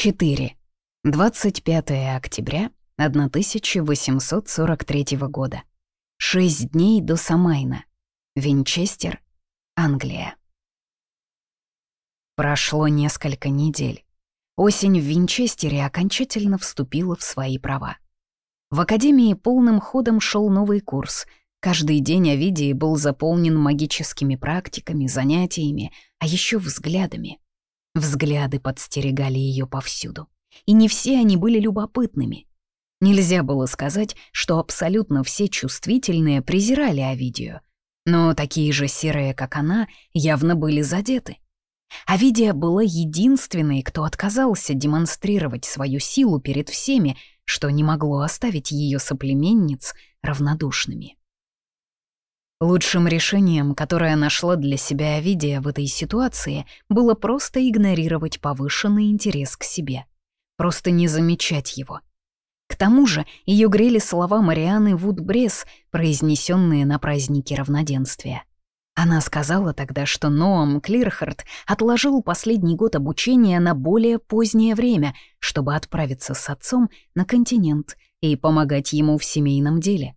4. 25 октября 1843 года. Шесть дней до Самайна. Винчестер, Англия. Прошло несколько недель. Осень в Винчестере окончательно вступила в свои права. В академии полным ходом шел новый курс. Каждый день Овидии был заполнен магическими практиками, занятиями, а еще взглядами — Взгляды подстерегали ее повсюду. И не все они были любопытными. Нельзя было сказать, что абсолютно все чувствительные презирали Овидию. Но такие же серые, как она, явно были задеты. Овидия была единственной, кто отказался демонстрировать свою силу перед всеми, что не могло оставить ее соплеменниц равнодушными. Лучшим решением, которое нашла для себя Овидия в этой ситуации, было просто игнорировать повышенный интерес к себе. Просто не замечать его. К тому же ее грели слова Марианы Вудбрес, произнесенные на празднике равноденствия. Она сказала тогда, что Ноам Клирхард отложил последний год обучения на более позднее время, чтобы отправиться с отцом на континент и помогать ему в семейном деле.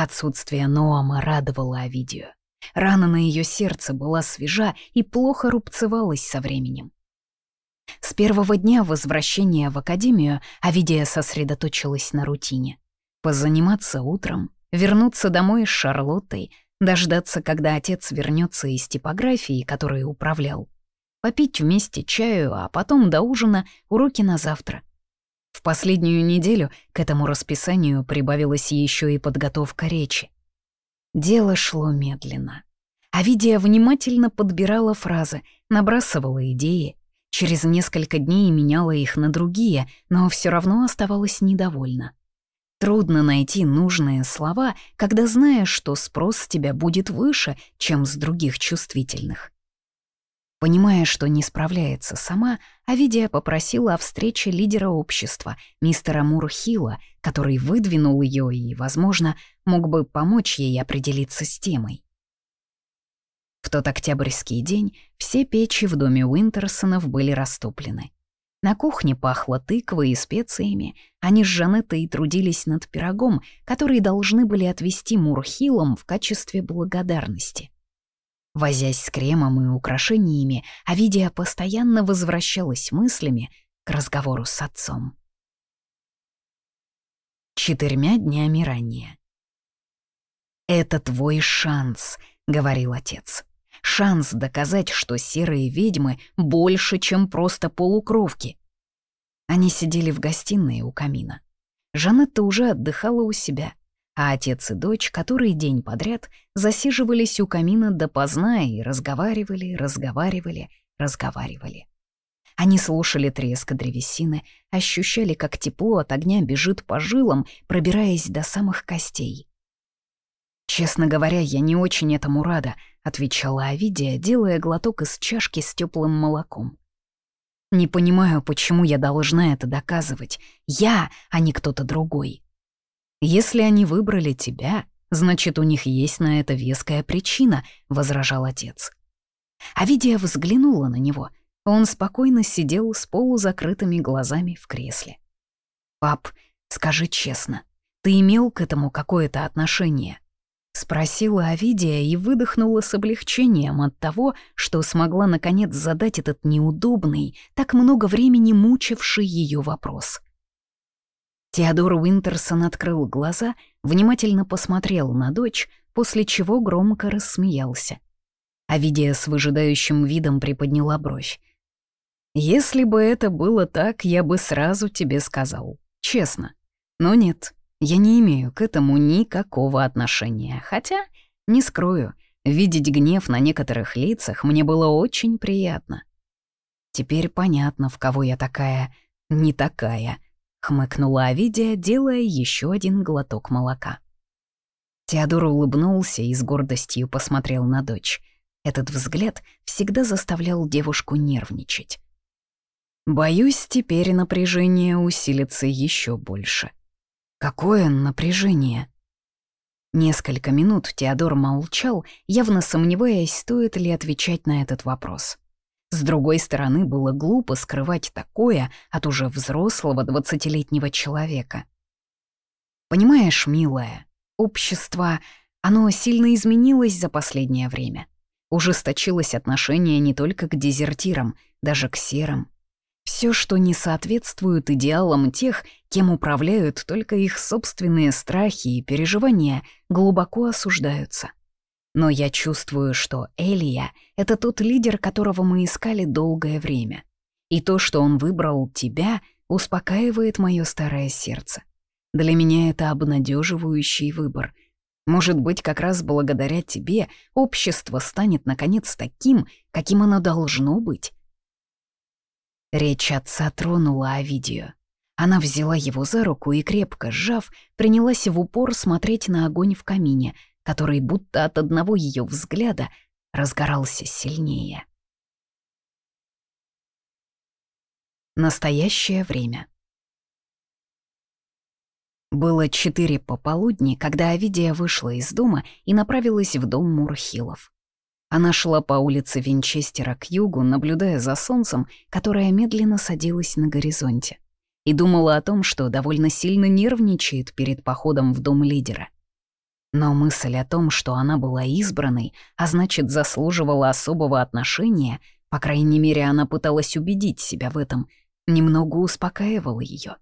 Отсутствие Ноама радовало Овидию. Рана на ее сердце была свежа и плохо рубцевалась со временем. С первого дня возвращения в академию Овидия сосредоточилась на рутине. Позаниматься утром, вернуться домой с Шарлоттой, дождаться, когда отец вернется из типографии, которой управлял, попить вместе чаю, а потом до ужина уроки на завтра. В последнюю неделю к этому расписанию прибавилась еще и подготовка речи. Дело шло медленно. Авидия внимательно подбирала фразы, набрасывала идеи, через несколько дней меняла их на другие, но все равно оставалась недовольна. Трудно найти нужные слова, когда знаешь, что спрос с тебя будет выше, чем с других чувствительных. Понимая, что не справляется сама, Авидия попросила о встрече лидера общества, мистера Мурхила, который выдвинул ее и, возможно, мог бы помочь ей определиться с темой. В тот октябрьский день все печи в доме Уинтерсонов были растоплены. На кухне пахло тыквой и специями, они с Жанеттой трудились над пирогом, который должны были отвезти Мурхилом в качестве благодарности. Возясь с кремом и украшениями, Авидия постоянно возвращалась мыслями к разговору с отцом. Четырьмя днями ранее. «Это твой шанс», — говорил отец. «Шанс доказать, что серые ведьмы больше, чем просто полукровки». Они сидели в гостиной у камина. Жанетта уже отдыхала у себя а отец и дочь который день подряд засиживались у камина допоздна и разговаривали, разговаривали, разговаривали. Они слушали треск древесины, ощущали, как тепло от огня бежит по жилам, пробираясь до самых костей. «Честно говоря, я не очень этому рада», — отвечала Авидия, делая глоток из чашки с теплым молоком. «Не понимаю, почему я должна это доказывать. Я, а не кто-то другой». «Если они выбрали тебя, значит, у них есть на это веская причина», — возражал отец. Авидия взглянула на него. Он спокойно сидел с полузакрытыми глазами в кресле. «Пап, скажи честно, ты имел к этому какое-то отношение?» Спросила Авидия и выдохнула с облегчением от того, что смогла наконец задать этот неудобный, так много времени мучивший ее вопрос. Теодор Уинтерсон открыл глаза, внимательно посмотрел на дочь, после чего громко рассмеялся. Авидия с выжидающим видом приподняла бровь. «Если бы это было так, я бы сразу тебе сказал. Честно. Но нет, я не имею к этому никакого отношения. Хотя, не скрою, видеть гнев на некоторых лицах мне было очень приятно. Теперь понятно, в кого я такая не такая», — хмыкнула Авидия, делая еще один глоток молока. Теодор улыбнулся и с гордостью посмотрел на дочь. Этот взгляд всегда заставлял девушку нервничать. «Боюсь, теперь напряжение усилится еще больше». «Какое напряжение?» Несколько минут Теодор молчал, явно сомневаясь, стоит ли отвечать на этот вопрос. С другой стороны, было глупо скрывать такое от уже взрослого двадцатилетнего человека. Понимаешь, милая, общество, оно сильно изменилось за последнее время. Ужесточилось отношение не только к дезертирам, даже к серым. Все, что не соответствует идеалам тех, кем управляют только их собственные страхи и переживания, глубоко осуждаются. Но я чувствую, что Элия — это тот лидер, которого мы искали долгое время. И то, что он выбрал тебя, успокаивает мое старое сердце. Для меня это обнадеживающий выбор. Может быть, как раз благодаря тебе общество станет наконец таким, каким оно должно быть. Речь отца тронула Овидию. Она взяла его за руку и, крепко сжав, принялась в упор смотреть на огонь в камине, который будто от одного ее взгляда разгорался сильнее. Настоящее время. Было четыре пополудни, когда Авидия вышла из дома и направилась в дом Мурхилов. Она шла по улице Винчестера к югу, наблюдая за солнцем, которое медленно садилось на горизонте, и думала о том, что довольно сильно нервничает перед походом в дом лидера. Но мысль о том, что она была избранной, а значит, заслуживала особого отношения, по крайней мере, она пыталась убедить себя в этом, немного успокаивала ее.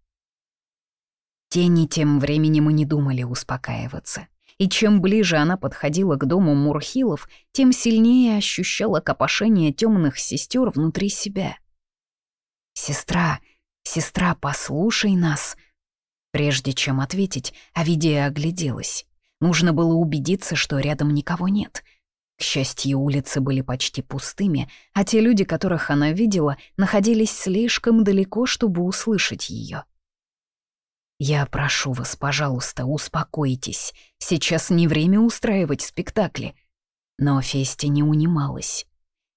Тени тем временем и не думали успокаиваться и чем ближе она подходила к дому Мурхилов, тем сильнее ощущала копошение темных сестер внутри себя. «Сестра, сестра, послушай нас!» Прежде чем ответить, Авидия огляделась. Нужно было убедиться, что рядом никого нет. К счастью, улицы были почти пустыми, а те люди, которых она видела, находились слишком далеко, чтобы услышать ее. «Я прошу вас, пожалуйста, успокойтесь. Сейчас не время устраивать спектакли». Но Фести не унималась.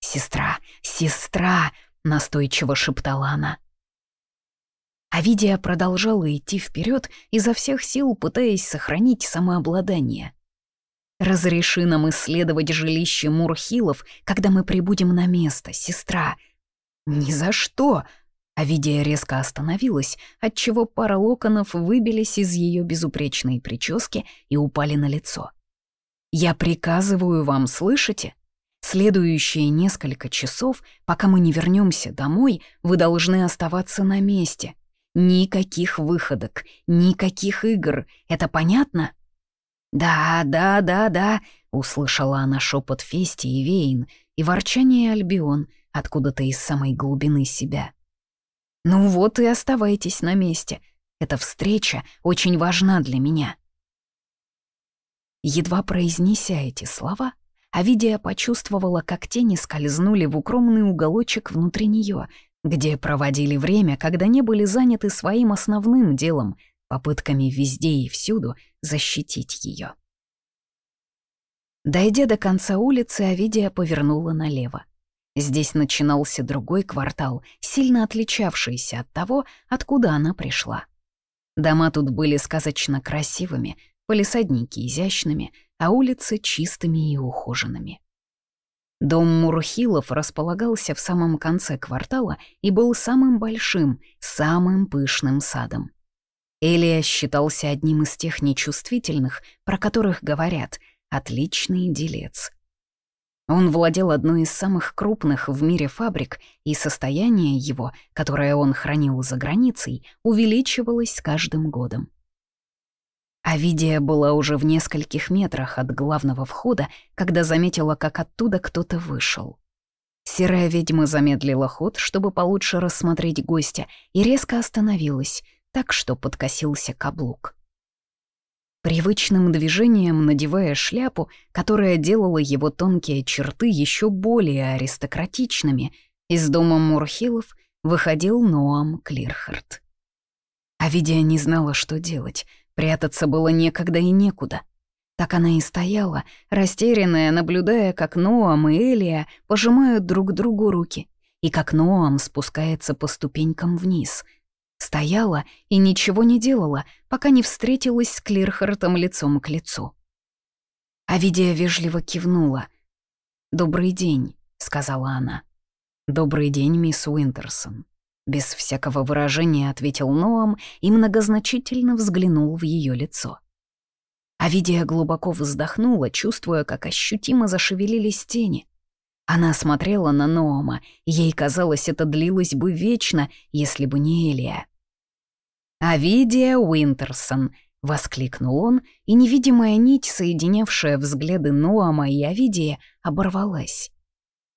«Сестра, сестра!» — настойчиво шептала она. Авидия продолжала идти вперед, изо всех сил пытаясь сохранить самообладание. «Разреши нам исследовать жилище Мурхилов, когда мы прибудем на место, сестра». «Ни за что!» Авидия резко остановилась, отчего пара локонов выбились из ее безупречной прически и упали на лицо. «Я приказываю вам, слышите? Следующие несколько часов, пока мы не вернемся домой, вы должны оставаться на месте. Никаких выходок, никаких игр. Это понятно?» «Да, да, да, да», — услышала она шепот Фести и Вейн и ворчание Альбион откуда-то из самой глубины себя. Ну вот и оставайтесь на месте. Эта встреча очень важна для меня. Едва произнеся эти слова, Авидия почувствовала, как тени скользнули в укромный уголочек внутри нее, где проводили время, когда не были заняты своим основным делом — попытками везде и всюду защитить ее. Дойдя до конца улицы, Авидия повернула налево. Здесь начинался другой квартал, сильно отличавшийся от того, откуда она пришла. Дома тут были сказочно красивыми, полисадники изящными, а улицы чистыми и ухоженными. Дом Мурхилов располагался в самом конце квартала и был самым большим, самым пышным садом. Элия считался одним из тех нечувствительных, про которых говорят «отличный делец». Он владел одной из самых крупных в мире фабрик, и состояние его, которое он хранил за границей, увеличивалось с каждым годом. Авидия была уже в нескольких метрах от главного входа, когда заметила, как оттуда кто-то вышел. Серая ведьма замедлила ход, чтобы получше рассмотреть гостя, и резко остановилась, так что подкосился каблук. Привычным движением надевая шляпу, которая делала его тонкие черты еще более аристократичными, из дома Мурхилов выходил Ноам Клирхард. А Видия не знала, что делать, прятаться было некогда и некуда. Так она и стояла, растерянная, наблюдая, как Ноам и Элия пожимают друг другу руки, и как Ноам спускается по ступенькам вниз — Стояла и ничего не делала, пока не встретилась с Клирхартом лицом к лицу. Авидия вежливо кивнула. «Добрый день», — сказала она. «Добрый день, мисс Уинтерсон», — без всякого выражения ответил Ноам и многозначительно взглянул в ее лицо. Авидия глубоко вздохнула, чувствуя, как ощутимо зашевелились тени. Она смотрела на Ноама, ей казалось, это длилось бы вечно, если бы не Элия. «Авидия Уинтерсон», — воскликнул он, и невидимая нить, соединявшая взгляды Ноама и Авидия, оборвалась.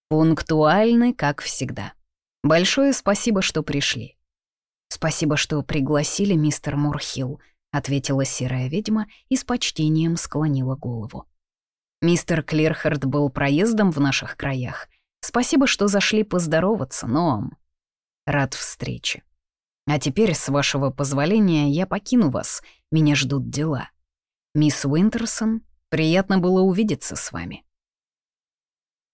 «Пунктуальны, как всегда. Большое спасибо, что пришли». «Спасибо, что пригласили мистер Мурхилл», — ответила серая ведьма и с почтением склонила голову. «Мистер Клирхард был проездом в наших краях. Спасибо, что зашли поздороваться, Ноам. Рад встрече. А теперь, с вашего позволения, я покину вас. Меня ждут дела. Мисс Уинтерсон, приятно было увидеться с вами».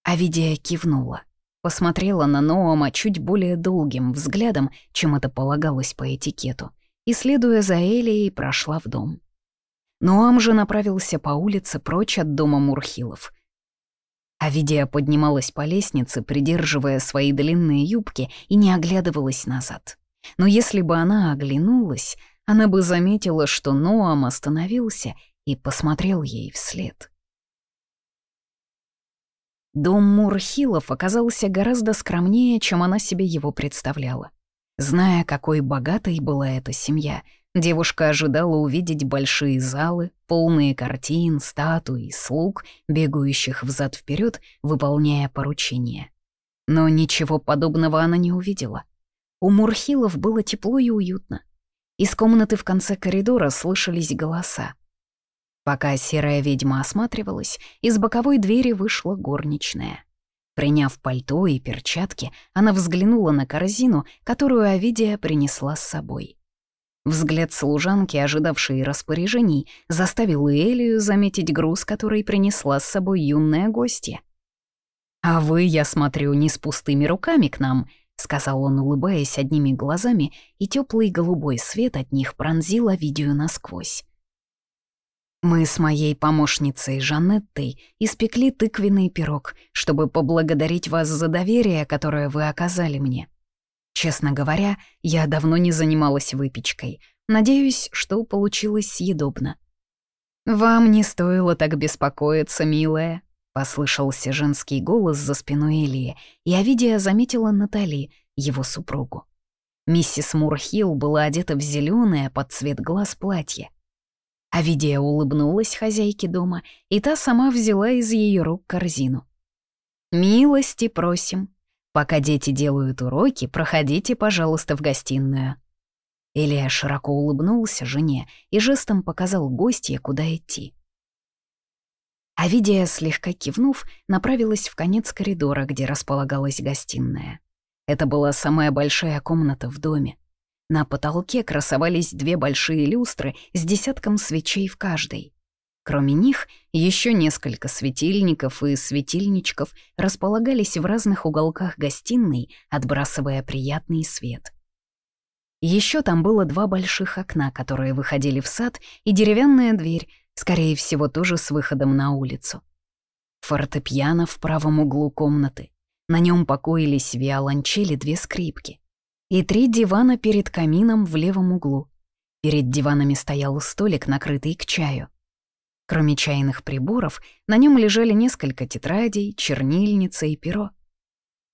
Авидия кивнула, посмотрела на Ноама чуть более долгим взглядом, чем это полагалось по этикету, и, следуя за Элией, прошла в дом. Ноам же направился по улице прочь от дома Мурхилов. Авидия поднималась по лестнице, придерживая свои длинные юбки, и не оглядывалась назад. Но если бы она оглянулась, она бы заметила, что Ноам остановился и посмотрел ей вслед. Дом Мурхилов оказался гораздо скромнее, чем она себе его представляла. Зная, какой богатой была эта семья, девушка ожидала увидеть большие залы, полные картин, статуй, слуг, бегающих взад вперед, выполняя поручения. Но ничего подобного она не увидела. У Мурхилов было тепло и уютно. Из комнаты в конце коридора слышались голоса. Пока серая ведьма осматривалась, из боковой двери вышла горничная. Приняв пальто и перчатки, она взглянула на корзину, которую Авидия принесла с собой. Взгляд служанки, ожидавшей распоряжений, заставил Элию заметить груз, который принесла с собой юная гостья. «А вы, я смотрю, не с пустыми руками к нам», — сказал он, улыбаясь одними глазами, и теплый голубой свет от них пронзил Авидию насквозь. Мы с моей помощницей Жанеттой испекли тыквенный пирог, чтобы поблагодарить вас за доверие, которое вы оказали мне. Честно говоря, я давно не занималась выпечкой. Надеюсь, что получилось съедобно. «Вам не стоило так беспокоиться, милая», — послышался женский голос за спиной Ильи, и Авидия заметила Натали, его супругу. Миссис Мурхилл была одета в зеленое под цвет глаз платье. Авидия улыбнулась хозяйке дома, и та сама взяла из ее рук корзину. «Милости просим. Пока дети делают уроки, проходите, пожалуйста, в гостиную». Илья широко улыбнулся жене и жестом показал гостье, куда идти. Авидия, слегка кивнув, направилась в конец коридора, где располагалась гостиная. Это была самая большая комната в доме. На потолке красовались две большие люстры с десятком свечей в каждой. Кроме них, еще несколько светильников и светильничков располагались в разных уголках гостиной, отбрасывая приятный свет. Еще там было два больших окна, которые выходили в сад, и деревянная дверь, скорее всего, тоже с выходом на улицу. Фортепиано в правом углу комнаты. На нем покоились виолончели две скрипки и три дивана перед камином в левом углу. Перед диванами стоял столик, накрытый к чаю. Кроме чайных приборов, на нем лежали несколько тетрадей, чернильница и перо.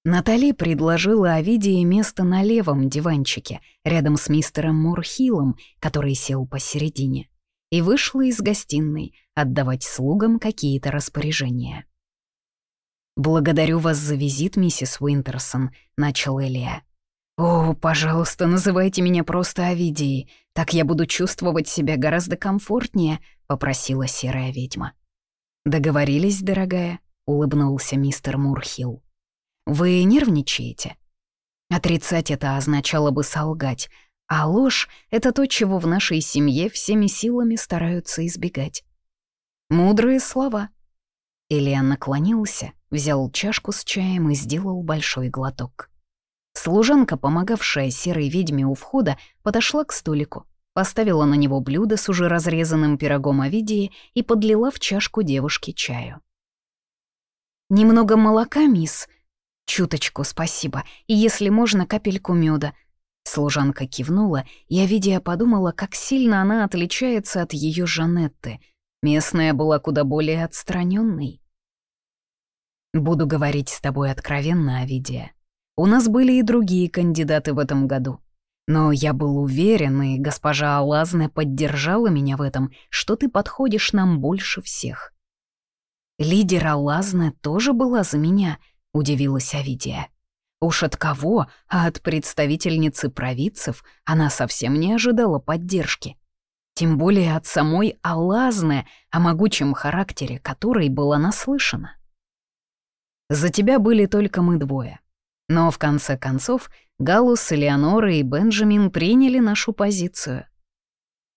Натали предложила Овидии место на левом диванчике, рядом с мистером Мурхилом, который сел посередине, и вышла из гостиной отдавать слугам какие-то распоряжения. «Благодарю вас за визит, миссис Уинтерсон», — начал Элия. «О, пожалуйста, называйте меня просто Овидией, так я буду чувствовать себя гораздо комфортнее», — попросила серая ведьма. «Договорились, дорогая?» — улыбнулся мистер Мурхилл. «Вы нервничаете?» Отрицать это означало бы солгать, а ложь — это то, чего в нашей семье всеми силами стараются избегать. Мудрые слова. Илья наклонился, взял чашку с чаем и сделал большой глоток. Служанка, помогавшая серой ведьме у входа, подошла к столику, поставила на него блюдо с уже разрезанным пирогом Овидии и подлила в чашку девушке чаю. «Немного молока, мисс?» «Чуточку, спасибо, и если можно, капельку меда. Служанка кивнула, и Авидия подумала, как сильно она отличается от ее Жанетты. Местная была куда более отстраненной. «Буду говорить с тобой откровенно, Авидия. У нас были и другие кандидаты в этом году. Но я был уверен, и госпожа Алазна поддержала меня в этом, что ты подходишь нам больше всех. Лидер Алазна тоже была за меня, удивилась Авидия. Уж от кого, а от представительницы провидцев она совсем не ожидала поддержки. Тем более от самой Алазны, о могучем характере которой была наслышана. За тебя были только мы двое. Но в конце концов Галус, Элеонора и Бенджамин приняли нашу позицию.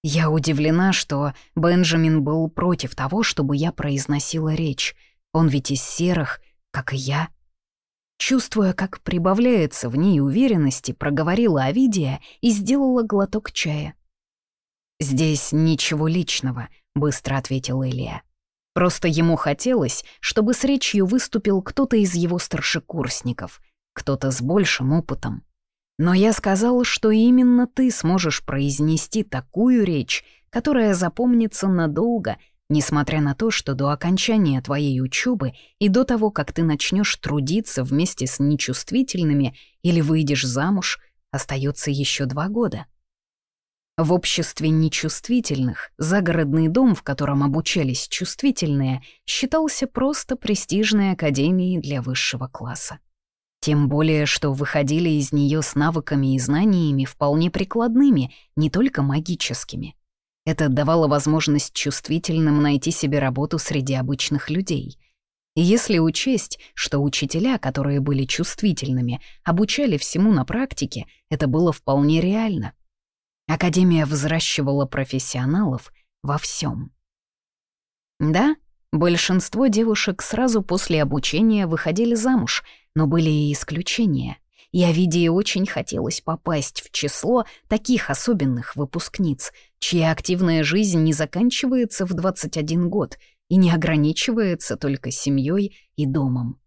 Я удивлена, что Бенджамин был против того, чтобы я произносила речь. Он ведь из серых, как и я. Чувствуя, как прибавляется в ней уверенности, проговорила Овидия и сделала глоток чая. «Здесь ничего личного», — быстро ответил Элия. «Просто ему хотелось, чтобы с речью выступил кто-то из его старшекурсников, кто-то с большим опытом. Но я сказал, что именно ты сможешь произнести такую речь, которая запомнится надолго, несмотря на то, что до окончания твоей учебы и до того, как ты начнешь трудиться вместе с нечувствительными или выйдешь замуж, остается еще два года. В обществе нечувствительных загородный дом, в котором обучались чувствительные, считался просто престижной академией для высшего класса. Тем более, что выходили из нее с навыками и знаниями вполне прикладными, не только магическими. Это давало возможность чувствительным найти себе работу среди обычных людей. И если учесть, что учителя, которые были чувствительными, обучали всему на практике, это было вполне реально. Академия взращивала профессионалов во всем. Да, большинство девушек сразу после обучения выходили замуж — но были и исключения. И Овидии очень хотелось попасть в число таких особенных выпускниц, чья активная жизнь не заканчивается в 21 год и не ограничивается только семьей и домом.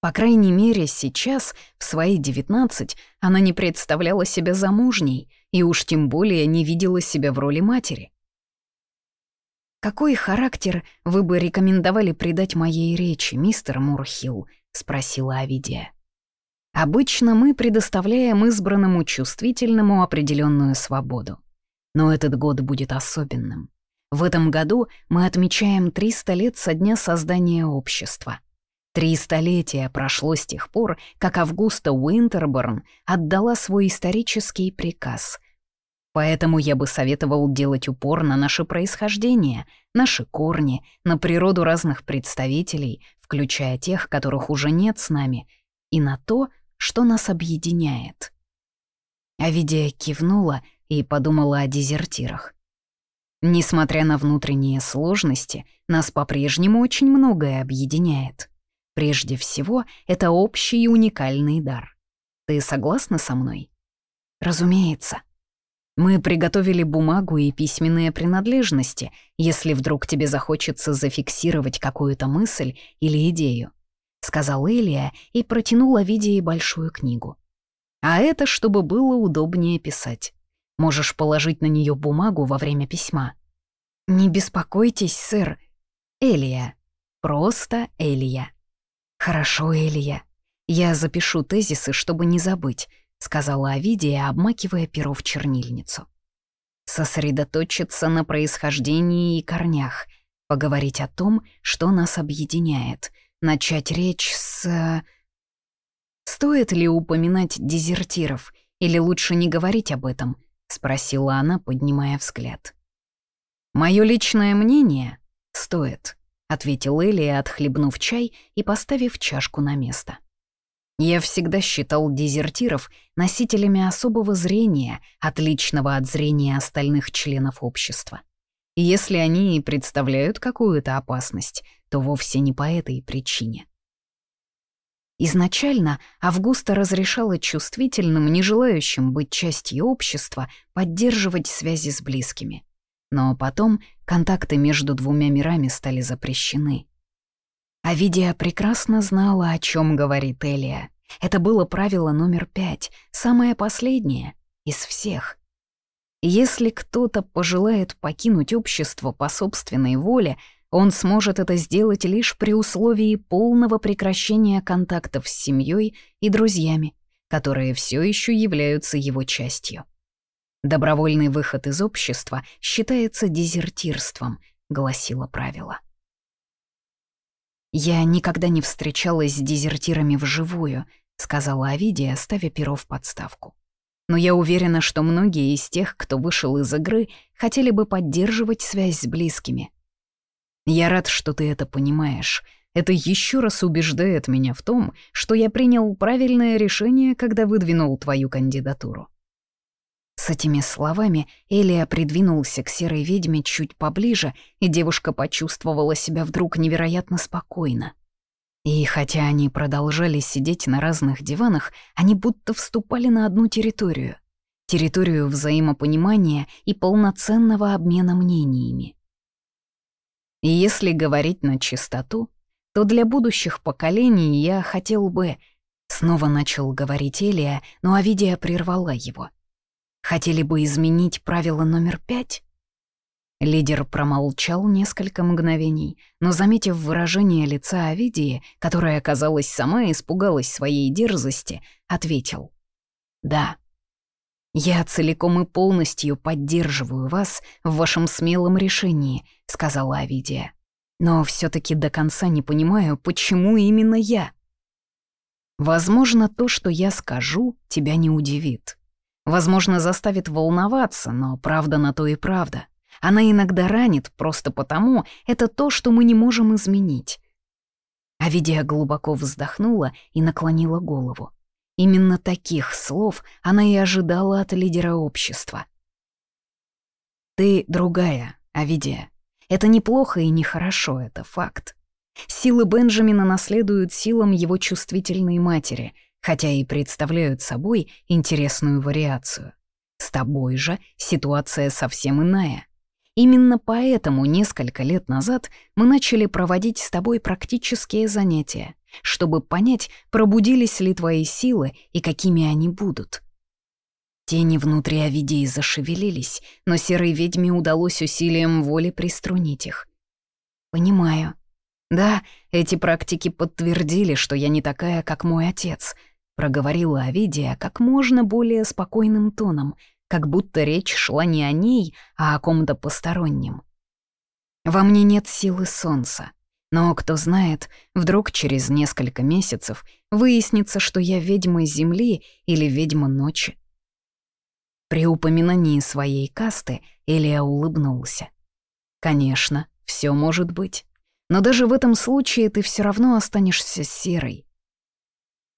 По крайней мере, сейчас, в свои 19, она не представляла себя замужней и уж тем более не видела себя в роли матери. «Какой характер вы бы рекомендовали придать моей речи, мистер Мурхилл?» — спросила Авидия. «Обычно мы предоставляем избранному чувствительному определенную свободу. Но этот год будет особенным. В этом году мы отмечаем 300 лет со дня создания общества. Три столетия прошло с тех пор, как Августа Уинтерборн отдала свой исторический приказ. Поэтому я бы советовал делать упор на наше происхождение, наши корни, на природу разных представителей, включая тех, которых уже нет с нами, и на то, что нас объединяет. Авидия кивнула и подумала о дезертирах. Несмотря на внутренние сложности, нас по-прежнему очень многое объединяет. Прежде всего, это общий и уникальный дар. Ты согласна со мной? Разумеется. Мы приготовили бумагу и письменные принадлежности, если вдруг тебе захочется зафиксировать какую-то мысль или идею», — сказал Элия и протянула Видии большую книгу. «А это чтобы было удобнее писать. Можешь положить на нее бумагу во время письма». «Не беспокойтесь, сэр. Элия. Просто Элия». «Хорошо, Элия. Я запишу тезисы, чтобы не забыть сказала Овидия, обмакивая перо в чернильницу. Сосредоточиться на происхождении и корнях, поговорить о том, что нас объединяет, начать речь с... «Стоит ли упоминать дезертиров, или лучше не говорить об этом?» — спросила она, поднимая взгляд. «Моё личное мнение — стоит», — ответил Элия, отхлебнув чай и поставив чашку на место. Я всегда считал дезертиров носителями особого зрения, отличного от зрения остальных членов общества. Если они и представляют какую-то опасность, то вовсе не по этой причине. Изначально Августа разрешала чувствительным, не желающим быть частью общества, поддерживать связи с близкими. Но потом контакты между двумя мирами стали запрещены. Авидия прекрасно знала, о чем говорит Элия. Это было правило номер пять, самое последнее из всех. Если кто-то пожелает покинуть общество по собственной воле, он сможет это сделать лишь при условии полного прекращения контактов с семьей и друзьями, которые все еще являются его частью. Добровольный выход из общества считается дезертирством, гласило правило. «Я никогда не встречалась с дезертирами вживую», — сказала Авидия, ставя перо в подставку. «Но я уверена, что многие из тех, кто вышел из игры, хотели бы поддерживать связь с близкими. Я рад, что ты это понимаешь. Это еще раз убеждает меня в том, что я принял правильное решение, когда выдвинул твою кандидатуру. С этими словами Элия придвинулся к серой ведьме чуть поближе, и девушка почувствовала себя вдруг невероятно спокойно. И хотя они продолжали сидеть на разных диванах, они будто вступали на одну территорию. Территорию взаимопонимания и полноценного обмена мнениями. И если говорить на чистоту, то для будущих поколений я хотел бы... Снова начал говорить Элия, но Авидия прервала его — Хотели бы изменить правило номер пять? Лидер промолчал несколько мгновений, но, заметив выражение лица Овидии, которая, казалось, сама испугалась своей дерзости, ответил. «Да, я целиком и полностью поддерживаю вас в вашем смелом решении», — сказала Овидия. «Но все таки до конца не понимаю, почему именно я». «Возможно, то, что я скажу, тебя не удивит», Возможно, заставит волноваться, но правда на то и правда. Она иногда ранит просто потому, это то, что мы не можем изменить. Авидия глубоко вздохнула и наклонила голову. Именно таких слов она и ожидала от лидера общества. «Ты другая, Авидия. Это неплохо и нехорошо, это факт. Силы Бенджамина наследуют силам его чувствительной матери — хотя и представляют собой интересную вариацию. С тобой же ситуация совсем иная. Именно поэтому несколько лет назад мы начали проводить с тобой практические занятия, чтобы понять, пробудились ли твои силы и какими они будут. Тени внутри Овидии зашевелились, но серой ведьме удалось усилием воли приструнить их. «Понимаю. Да, эти практики подтвердили, что я не такая, как мой отец», — проговорила Овидия как можно более спокойным тоном, как будто речь шла не о ней, а о ком-то постороннем. «Во мне нет силы солнца, но, кто знает, вдруг через несколько месяцев выяснится, что я ведьма Земли или ведьма Ночи». При упоминании своей касты Элия улыбнулся. «Конечно, все может быть. Но даже в этом случае ты все равно останешься серой.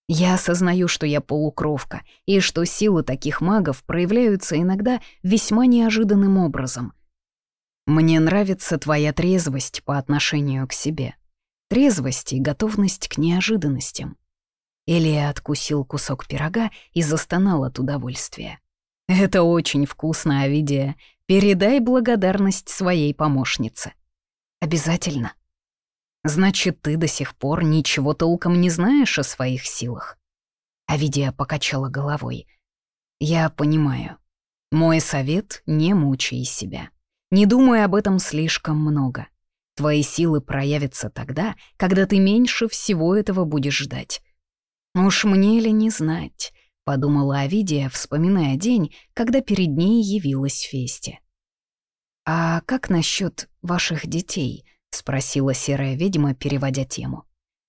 Я осознаю, что я полукровка, и что силы таких магов проявляются иногда весьма неожиданным образом. Мне нравится твоя трезвость по отношению к себе. Трезвость и готовность к неожиданностям. Элия откусил кусок пирога и застонал от удовольствия. «Это очень вкусно, Авидия. Передай благодарность своей помощнице». «Обязательно», Значит, ты до сих пор ничего толком не знаешь о своих силах? Авидия покачала головой. Я понимаю. Мой совет — не мучай себя. Не думай об этом слишком много. Твои силы проявятся тогда, когда ты меньше всего этого будешь ждать. Уж мне ли не знать, — подумала Авидия, вспоминая день, когда перед ней явилась Фести. «А как насчет ваших детей?» — спросила серая ведьма, переводя тему.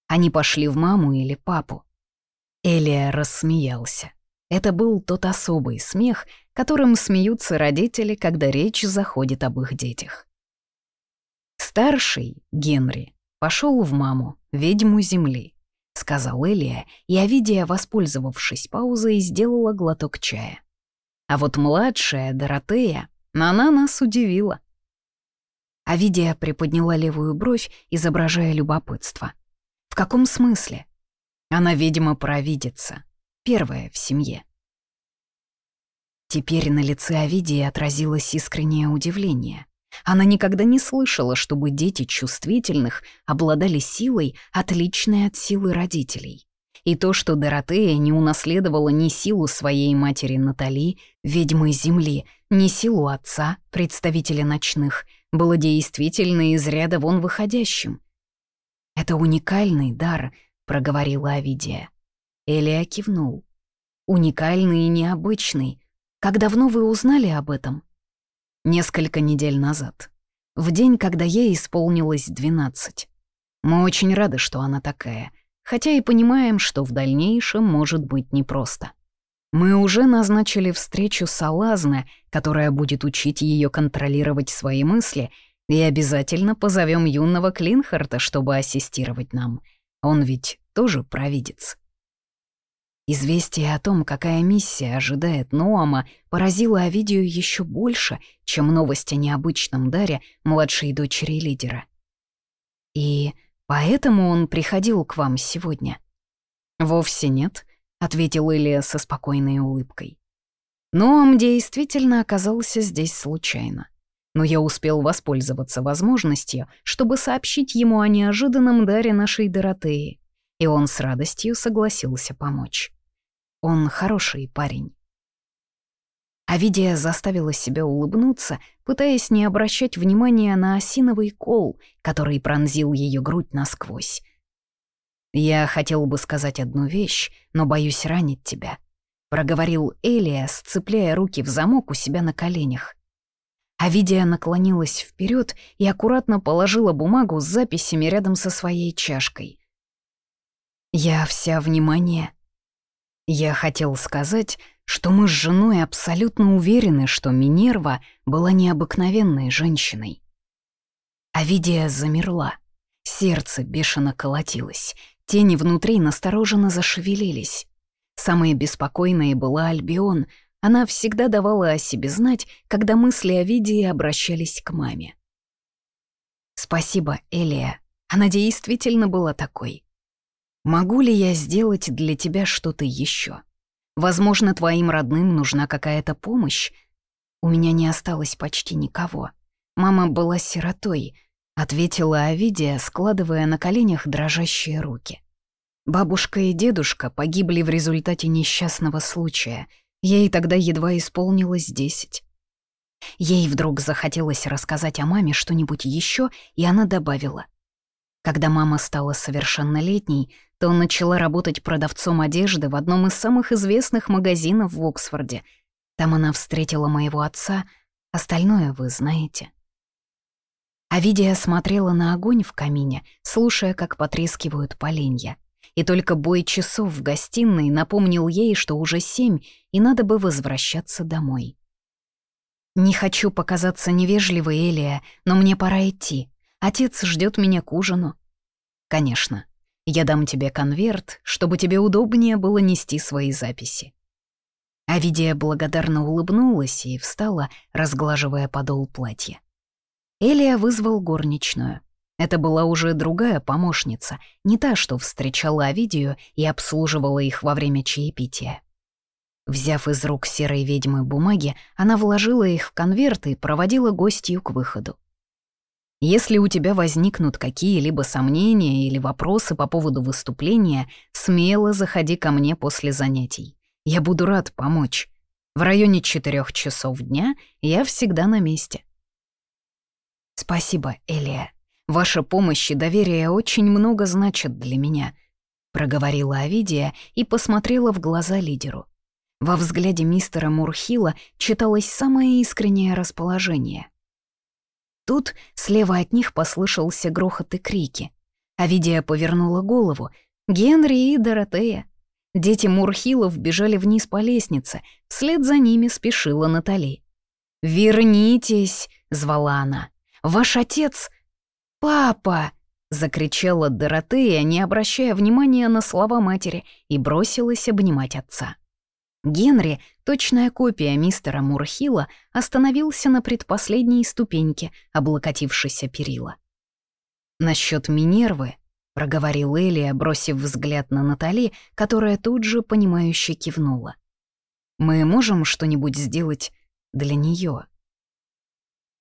«Они пошли в маму или папу?» Элия рассмеялся. Это был тот особый смех, которым смеются родители, когда речь заходит об их детях. Старший, Генри, пошел в маму, ведьму земли, сказал Элия, и Авидия, воспользовавшись паузой, сделала глоток чая. А вот младшая, Доротея, она нас удивила. Авидия приподняла левую бровь, изображая любопытство. «В каком смысле?» «Она, видимо, провидится. Первая в семье». Теперь на лице Авидии отразилось искреннее удивление. Она никогда не слышала, чтобы дети чувствительных обладали силой, отличной от силы родителей. И то, что Доротея не унаследовала ни силу своей матери Натали, ведьмы Земли, ни силу отца, представителя ночных, было действительно из ряда вон выходящим. «Это уникальный дар», — проговорила Авидия. Элия кивнул. «Уникальный и необычный. Как давно вы узнали об этом?» «Несколько недель назад. В день, когда ей исполнилось двенадцать. Мы очень рады, что она такая, хотя и понимаем, что в дальнейшем может быть непросто. Мы уже назначили встречу с Алазна, которая будет учить ее контролировать свои мысли, и обязательно позовем юного Клинхарта, чтобы ассистировать нам. Он ведь тоже провидец. Известие о том, какая миссия ожидает Ноама, поразило Овидию еще больше, чем новость о необычном даре младшей дочери лидера. «И поэтому он приходил к вам сегодня?» «Вовсе нет», — ответил Илья со спокойной улыбкой. Ноам действительно оказался здесь случайно. Но я успел воспользоваться возможностью, чтобы сообщить ему о неожиданном даре нашей Доротеи, и он с радостью согласился помочь. Он хороший парень. Авидия заставила себя улыбнуться, пытаясь не обращать внимания на осиновый кол, который пронзил ее грудь насквозь. «Я хотел бы сказать одну вещь, но боюсь ранить тебя», — проговорил Элия, сцепляя руки в замок у себя на коленях. Авидия наклонилась вперед и аккуратно положила бумагу с записями рядом со своей чашкой. «Я вся внимание», я хотел сказать, что мы с женой абсолютно уверены, что Минерва была необыкновенной женщиной. Авидия замерла. Сердце бешено колотилось. Тени внутри настороженно зашевелились. Самой беспокойной была Альбион. Она всегда давала о себе знать, когда мысли о Видии обращались к маме. «Спасибо, Элия. Она действительно была такой. Могу ли я сделать для тебя что-то еще? Возможно, твоим родным нужна какая-то помощь. У меня не осталось почти никого. Мама была сиротой, ответила Авидия, складывая на коленях дрожащие руки. Бабушка и дедушка погибли в результате несчастного случая. Ей тогда едва исполнилось десять. Ей вдруг захотелось рассказать о маме что-нибудь еще, и она добавила. Когда мама стала совершеннолетней, то начала работать продавцом одежды в одном из самых известных магазинов в Оксфорде. Там она встретила моего отца, остальное вы знаете. Авидия смотрела на огонь в камине, слушая, как потрескивают поленья. И только бой часов в гостиной напомнил ей, что уже семь, и надо бы возвращаться домой. «Не хочу показаться невежливой, Элия, но мне пора идти. Отец ждет меня к ужину». «Конечно», я дам тебе конверт, чтобы тебе удобнее было нести свои записи». Авидия благодарно улыбнулась и встала, разглаживая подол платья. Элия вызвал горничную. Это была уже другая помощница, не та, что встречала Авидию и обслуживала их во время чаепития. Взяв из рук серой ведьмы бумаги, она вложила их в конверт и проводила гостью к выходу. Если у тебя возникнут какие-либо сомнения или вопросы по поводу выступления, смело заходи ко мне после занятий. Я буду рад помочь. В районе четырех часов дня я всегда на месте. Спасибо, Элия. Ваша помощь и доверие очень много значат для меня, проговорила Авидия и посмотрела в глаза лидеру. Во взгляде мистера Мурхила читалось самое искреннее расположение — Тут слева от них послышался грохот и крики. Авидия повернула голову. Генри и Доротея. Дети Мурхилов бежали вниз по лестнице. Вслед за ними спешила Натали. «Вернитесь!» — звала она. «Ваш отец...» «Папа!» — закричала Доротея, не обращая внимания на слова матери, и бросилась обнимать отца. Генри, точная копия мистера Мурхила, остановился на предпоследней ступеньке, облокотившись о перила. «Насчёт Минервы», — проговорил Элия, бросив взгляд на Натали, которая тут же, понимающе кивнула. «Мы можем что-нибудь сделать для неё?»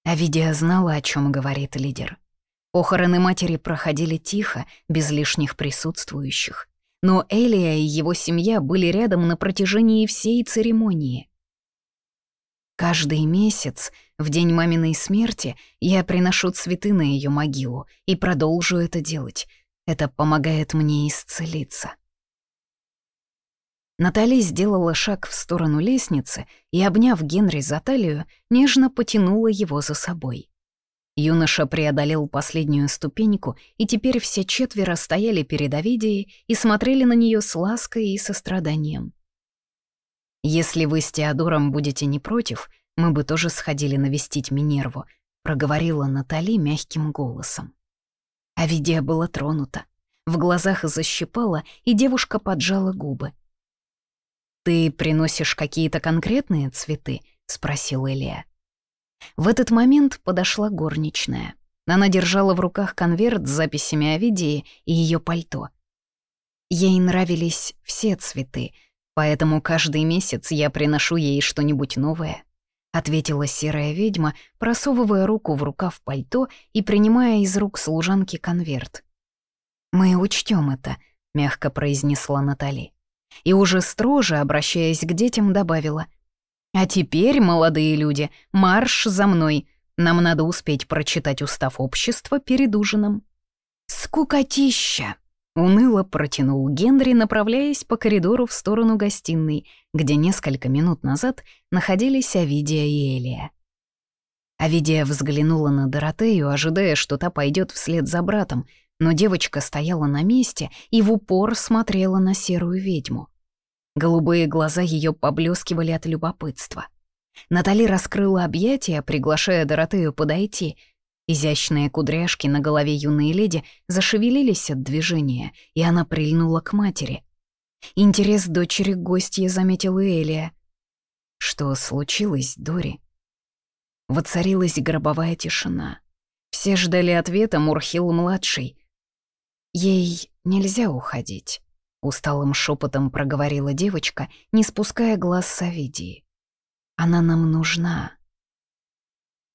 Авидия знала, о чем говорит лидер. Похороны матери проходили тихо, без лишних присутствующих. Но Элия и его семья были рядом на протяжении всей церемонии. Каждый месяц, в день маминой смерти, я приношу цветы на ее могилу и продолжу это делать. Это помогает мне исцелиться. Натали сделала шаг в сторону лестницы и, обняв Генри за талию, нежно потянула его за собой. Юноша преодолел последнюю ступеньку, и теперь все четверо стояли перед Овидией и смотрели на нее с лаской и состраданием. «Если вы с Теодором будете не против, мы бы тоже сходили навестить Минерву», — проговорила Натали мягким голосом. Авидия была тронута. В глазах защипала, и девушка поджала губы. «Ты приносишь какие-то конкретные цветы?» — спросил Элия. В этот момент подошла горничная. Она держала в руках конверт с записями Овидии и ее пальто. Ей нравились все цветы, поэтому каждый месяц я приношу ей что-нибудь новое. Ответила серая ведьма, просовывая руку в рукав пальто и принимая из рук служанки конверт. «Мы учтем это», — мягко произнесла Натали. И уже строже, обращаясь к детям, добавила — а теперь, молодые люди, марш за мной. Нам надо успеть прочитать устав общества перед ужином. Скукотища! Уныло протянул Генри, направляясь по коридору в сторону гостиной, где несколько минут назад находились Авидия и Элия. Авидия взглянула на Доротею, ожидая, что та пойдет вслед за братом, но девочка стояла на месте и в упор смотрела на серую ведьму. Голубые глаза ее поблескивали от любопытства. Натали раскрыла объятия, приглашая Доротею подойти. Изящные кудряшки на голове юной леди зашевелились от движения, и она прильнула к матери. Интерес дочери к гостье заметила Элия. Что случилось, Дори? Воцарилась гробовая тишина. Все ждали ответа Мурхил-младший. Ей нельзя уходить. Усталым шепотом проговорила девочка, не спуская глаз с Авидии. «Она нам нужна».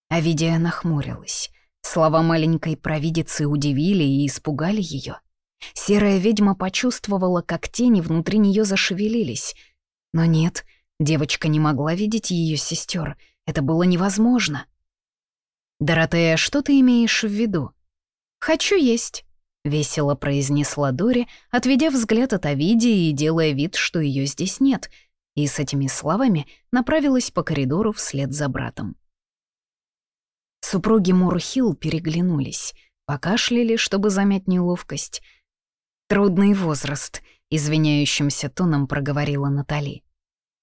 Авидия нахмурилась. Слова маленькой провидицы удивили и испугали ее. Серая ведьма почувствовала, как тени внутри нее зашевелились. Но нет, девочка не могла видеть ее сестер. Это было невозможно. «Доротея, что ты имеешь в виду?» «Хочу есть», — весело произнесла Дори, отведя взгляд от Овидии и делая вид, что ее здесь нет, и с этими словами направилась по коридору вслед за братом. Супруги Мурхилл переглянулись, покашляли, чтобы замять неловкость. «Трудный возраст», — извиняющимся тоном проговорила Натали.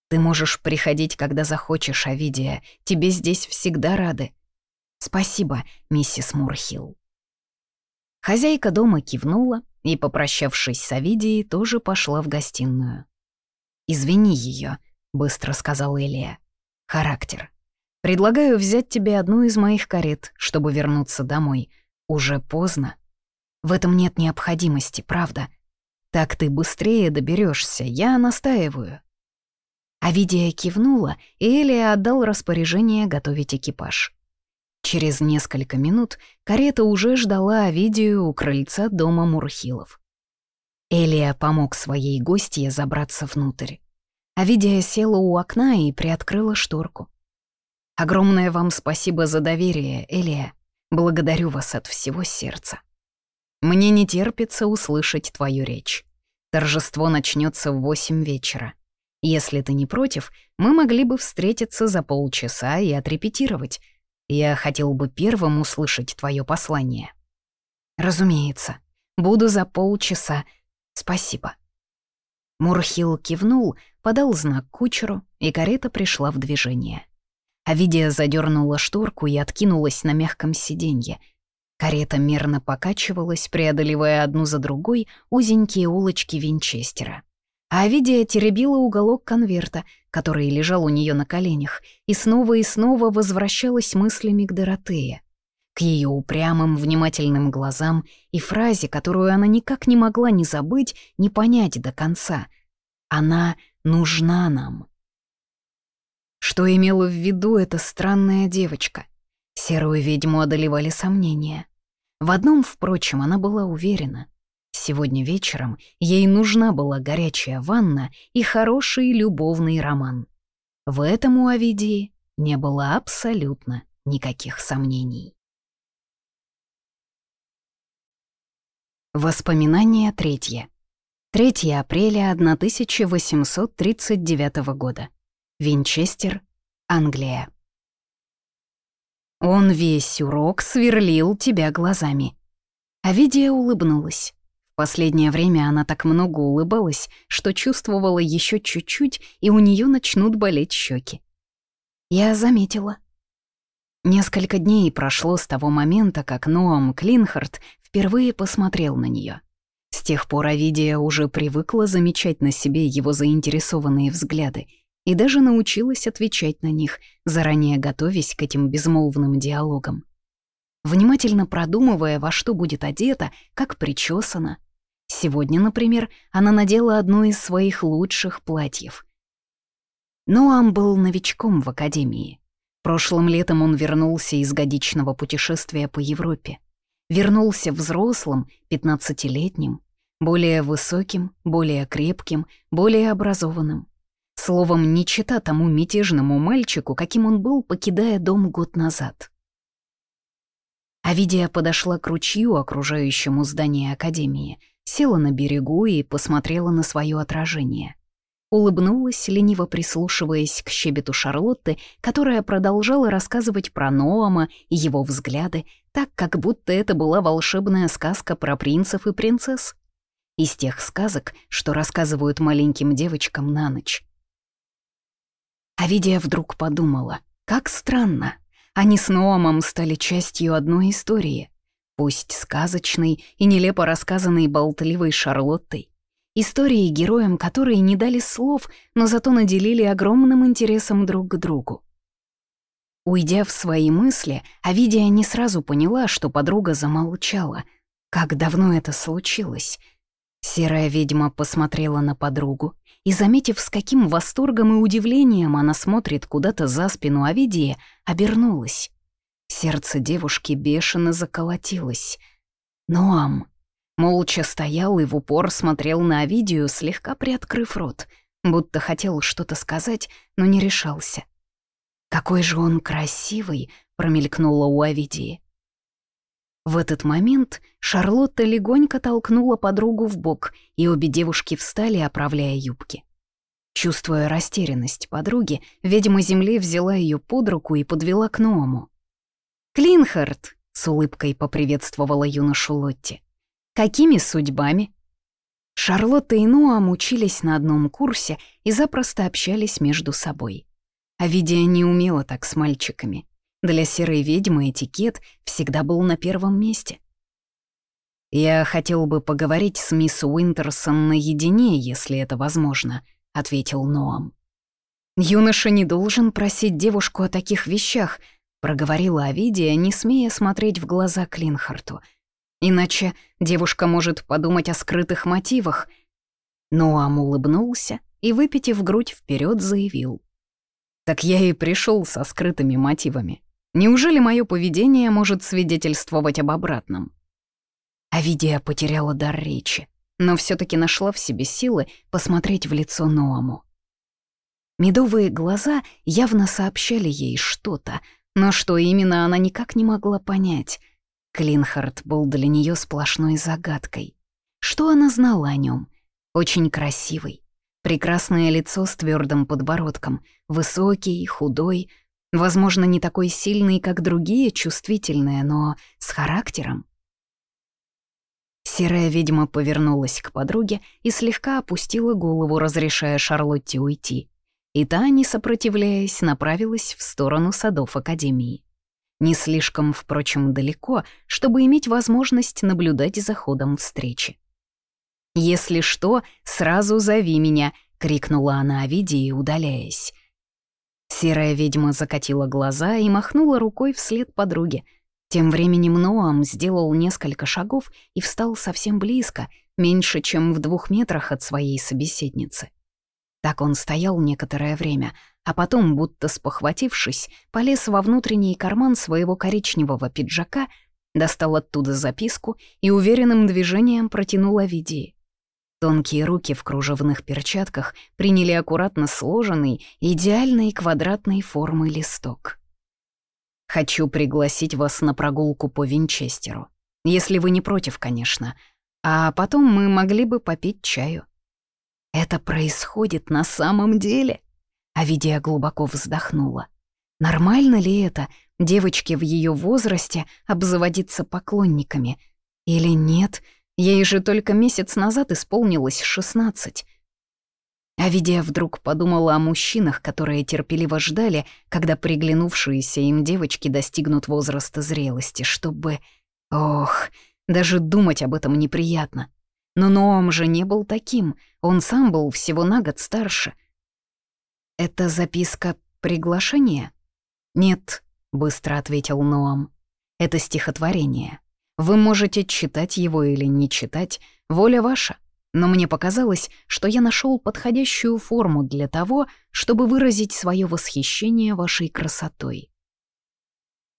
«Ты можешь приходить, когда захочешь, Овидия. Тебе здесь всегда рады». «Спасибо, миссис Мурхилл». Хозяйка дома кивнула и, попрощавшись с Авидией, тоже пошла в гостиную. «Извини ее, быстро сказал Элия. «Характер. Предлагаю взять тебе одну из моих карет, чтобы вернуться домой. Уже поздно. В этом нет необходимости, правда. Так ты быстрее доберешься, я настаиваю». Авидия кивнула, и Элия отдал распоряжение готовить экипаж. Через несколько минут карета уже ждала Овидию у крыльца дома Мурхилов. Элия помог своей гостье забраться внутрь. Овидия села у окна и приоткрыла шторку. «Огромное вам спасибо за доверие, Элия. Благодарю вас от всего сердца. Мне не терпится услышать твою речь. Торжество начнется в восемь вечера. Если ты не против, мы могли бы встретиться за полчаса и отрепетировать, я хотел бы первым услышать твое послание. Разумеется, буду за полчаса. Спасибо. Мурхил кивнул, подал знак кучеру, и карета пришла в движение. Авидия задернула шторку и откинулась на мягком сиденье. Карета мерно покачивалась, преодолевая одну за другой узенькие улочки Винчестера. Авидия теребила уголок конверта, который лежал у нее на коленях, и снова и снова возвращалась мыслями к Доротее, к ее упрямым, внимательным глазам и фразе, которую она никак не могла ни забыть, ни понять до конца. «Она нужна нам». Что имела в виду эта странная девочка? Серую ведьму одолевали сомнения. В одном, впрочем, она была уверена. Сегодня вечером ей нужна была горячая ванна и хороший любовный роман. В этом у Овидии не было абсолютно никаких сомнений. Воспоминание третье. 3 апреля 1839 года. Винчестер, Англия. Он весь урок сверлил тебя глазами. Авидия улыбнулась. Последнее время она так много улыбалась, что чувствовала еще чуть-чуть, и у нее начнут болеть щеки. Я заметила. Несколько дней прошло с того момента, как Ноам Клинхард впервые посмотрел на нее. С тех пор Авидия уже привыкла замечать на себе его заинтересованные взгляды и даже научилась отвечать на них, заранее готовясь к этим безмолвным диалогам. Внимательно продумывая, во что будет одета, как причесана. Сегодня, например, она надела одно из своих лучших платьев. Ноам был новичком в академии. Прошлым летом он вернулся из годичного путешествия по Европе. Вернулся взрослым, пятнадцатилетним, более высоким, более крепким, более образованным. Словом, не чита тому мятежному мальчику, каким он был, покидая дом год назад. Авидия подошла к ручью, окружающему здание Академии, села на берегу и посмотрела на свое отражение. Улыбнулась, лениво прислушиваясь к щебету Шарлотты, которая продолжала рассказывать про Ноама и его взгляды, так, как будто это была волшебная сказка про принцев и принцесс. Из тех сказок, что рассказывают маленьким девочкам на ночь. А Видия вдруг подумала, как странно. Они с Ноамом стали частью одной истории, пусть сказочной и нелепо рассказанной болтливой Шарлоттой. Истории, героям которой не дали слов, но зато наделили огромным интересом друг к другу. Уйдя в свои мысли, Авидия не сразу поняла, что подруга замолчала. Как давно это случилось? Серая ведьма посмотрела на подругу и, заметив, с каким восторгом и удивлением она смотрит куда-то за спину Овидии, обернулась. Сердце девушки бешено заколотилось. Ноам молча стоял и в упор смотрел на Овидию, слегка приоткрыв рот, будто хотел что-то сказать, но не решался. «Какой же он красивый!» — промелькнула у Овидии. В этот момент Шарлотта легонько толкнула подругу в бок, и обе девушки встали, оправляя юбки. Чувствуя растерянность подруги, ведьма земли взяла ее под руку и подвела к Ноому. «Клинхард!» — с улыбкой поприветствовала юношу Лотти. «Какими судьбами?» Шарлотта и Ноам учились на одном курсе и запросто общались между собой. А Видия не умела так с мальчиками. Для серой ведьмы этикет всегда был на первом месте. «Я хотел бы поговорить с мисс Уинтерсон наедине, если это возможно», — ответил Ноам. «Юноша не должен просить девушку о таких вещах», — проговорила Авидия, не смея смотреть в глаза Клинхарту. «Иначе девушка может подумать о скрытых мотивах». Ноам улыбнулся и, выпитив грудь вперед, заявил. «Так я и пришел со скрытыми мотивами. Неужели мое поведение может свидетельствовать об обратном? Авидия потеряла дар речи, но все таки нашла в себе силы посмотреть в лицо Ноаму. Медовые глаза явно сообщали ей что-то, но что именно она никак не могла понять. Клинхард был для нее сплошной загадкой. Что она знала о нем? Очень красивый. Прекрасное лицо с твердым подбородком, высокий, худой, Возможно, не такой сильный, как другие, чувствительные, но с характером. Серая ведьма повернулась к подруге и слегка опустила голову, разрешая Шарлотте уйти. И та, не сопротивляясь, направилась в сторону садов Академии. Не слишком, впрочем, далеко, чтобы иметь возможность наблюдать за ходом встречи. «Если что, сразу зови меня», — крикнула она Овидии, удаляясь. Серая ведьма закатила глаза и махнула рукой вслед подруге. Тем временем Ноам сделал несколько шагов и встал совсем близко, меньше, чем в двух метрах от своей собеседницы. Так он стоял некоторое время, а потом, будто спохватившись, полез во внутренний карман своего коричневого пиджака, достал оттуда записку и уверенным движением протянул Овидии. Тонкие руки в кружевных перчатках приняли аккуратно сложенный, идеальной квадратной формы листок. «Хочу пригласить вас на прогулку по Винчестеру. Если вы не против, конечно. А потом мы могли бы попить чаю». «Это происходит на самом деле?» Авидия глубоко вздохнула. «Нормально ли это, девочке в ее возрасте, обзаводиться поклонниками? Или нет?» Ей же только месяц назад исполнилось шестнадцать. Авидия вдруг подумала о мужчинах, которые терпеливо ждали, когда приглянувшиеся им девочки достигнут возраста зрелости, чтобы... Ох, даже думать об этом неприятно. Но Ноам же не был таким, он сам был всего на год старше. «Это записка приглашения?» «Нет», — быстро ответил Ноам. «Это стихотворение». Вы можете читать его или не читать, воля ваша. Но мне показалось, что я нашел подходящую форму для того, чтобы выразить свое восхищение вашей красотой.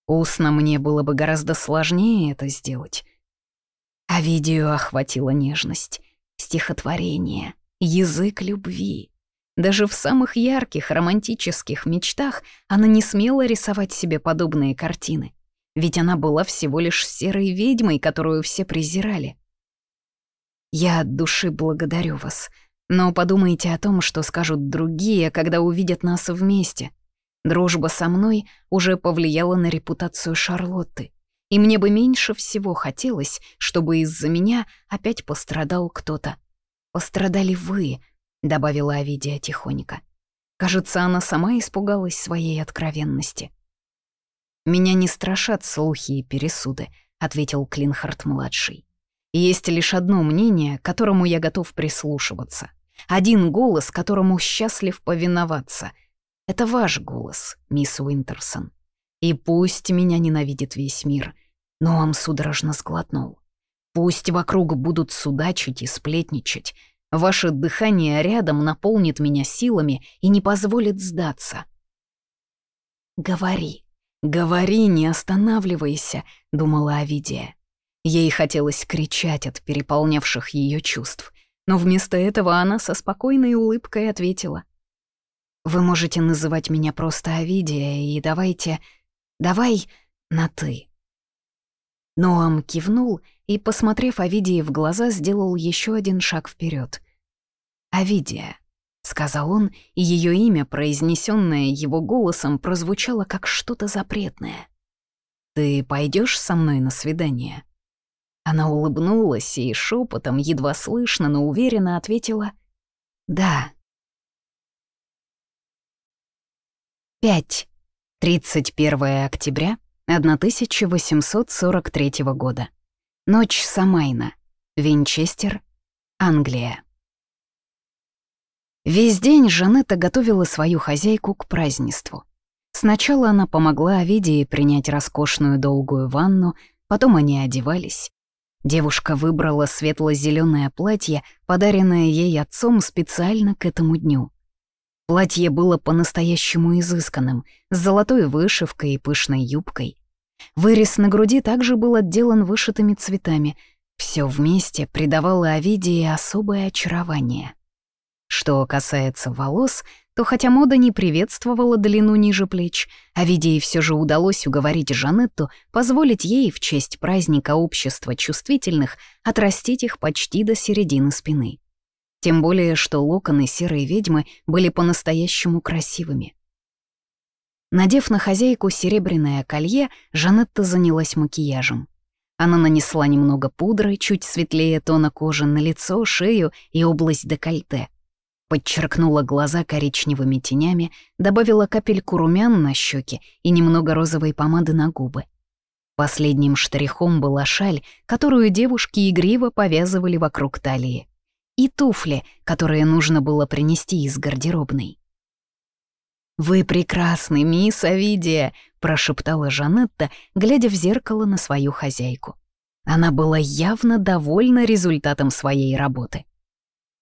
Устно мне было бы гораздо сложнее это сделать. А видео охватила нежность, стихотворение, язык любви. Даже в самых ярких романтических мечтах она не смела рисовать себе подобные картины ведь она была всего лишь серой ведьмой, которую все презирали. Я от души благодарю вас, но подумайте о том, что скажут другие, когда увидят нас вместе. Дружба со мной уже повлияла на репутацию Шарлотты, и мне бы меньше всего хотелось, чтобы из-за меня опять пострадал кто-то. «Пострадали вы», — добавила Авидия тихонько. Кажется, она сама испугалась своей откровенности. «Меня не страшат слухи и пересуды», — ответил Клинхард-младший. «Есть лишь одно мнение, которому я готов прислушиваться. Один голос, которому счастлив повиноваться. Это ваш голос, мисс Уинтерсон. И пусть меня ненавидит весь мир». Но он судорожно сглотнул. «Пусть вокруг будут судачить и сплетничать. Ваше дыхание рядом наполнит меня силами и не позволит сдаться». «Говори», «Говори, не останавливайся», — думала Авидия. Ей хотелось кричать от переполнявших ее чувств, но вместо этого она со спокойной улыбкой ответила. «Вы можете называть меня просто Авидия, и давайте... давай на «ты». Ноам кивнул и, посмотрев Авидии в глаза, сделал еще один шаг вперед. «Авидия, сказал он, и ее имя, произнесенное его голосом, прозвучало как что-то запретное. «Ты пойдешь со мной на свидание?» Она улыбнулась и шепотом, едва слышно, но уверенно ответила «Да». 5. 31 октября 1843 года. Ночь Самайна. Винчестер, Англия. Весь день Жанетта готовила свою хозяйку к празднеству. Сначала она помогла Овидии принять роскошную долгую ванну, потом они одевались. Девушка выбрала светло зеленое платье, подаренное ей отцом специально к этому дню. Платье было по-настоящему изысканным, с золотой вышивкой и пышной юбкой. Вырез на груди также был отделан вышитыми цветами. Все вместе придавало Овидии особое очарование. Что касается волос, то хотя мода не приветствовала длину ниже плеч, а Видии все же удалось уговорить Жанетту позволить ей в честь праздника общества чувствительных отрастить их почти до середины спины. Тем более, что локоны серой ведьмы были по-настоящему красивыми. Надев на хозяйку серебряное колье, Жанетта занялась макияжем. Она нанесла немного пудры, чуть светлее тона кожи на лицо, шею и область декольте — Подчеркнула глаза коричневыми тенями, добавила капельку румян на щеки и немного розовой помады на губы. Последним штрихом была шаль, которую девушки игриво повязывали вокруг талии. И туфли, которые нужно было принести из гардеробной. «Вы прекрасны, мисс Авидия», — прошептала Жанетта, глядя в зеркало на свою хозяйку. Она была явно довольна результатом своей работы.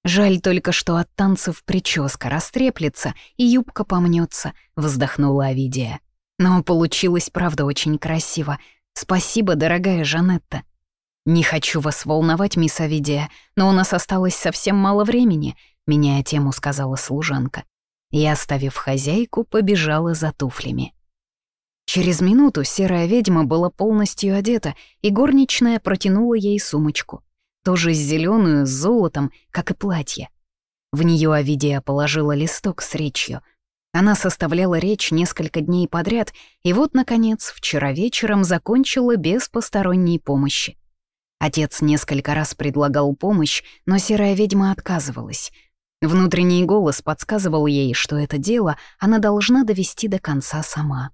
Жаль только, что от танцев прическа растреплется и юбка помнется, вздохнула Авидия. Но получилось, правда, очень красиво. Спасибо, дорогая Жанетта. Не хочу вас волновать, мисс Авидия, но у нас осталось совсем мало времени, меняя тему, сказала служанка. И, оставив хозяйку, побежала за туфлями. Через минуту серая ведьма была полностью одета, и горничная протянула ей сумочку тоже зеленую с золотом, как и платье. В нее Авидия положила листок с речью. Она составляла речь несколько дней подряд, и вот, наконец, вчера вечером закончила без посторонней помощи. Отец несколько раз предлагал помощь, но серая ведьма отказывалась. Внутренний голос подсказывал ей, что это дело она должна довести до конца сама.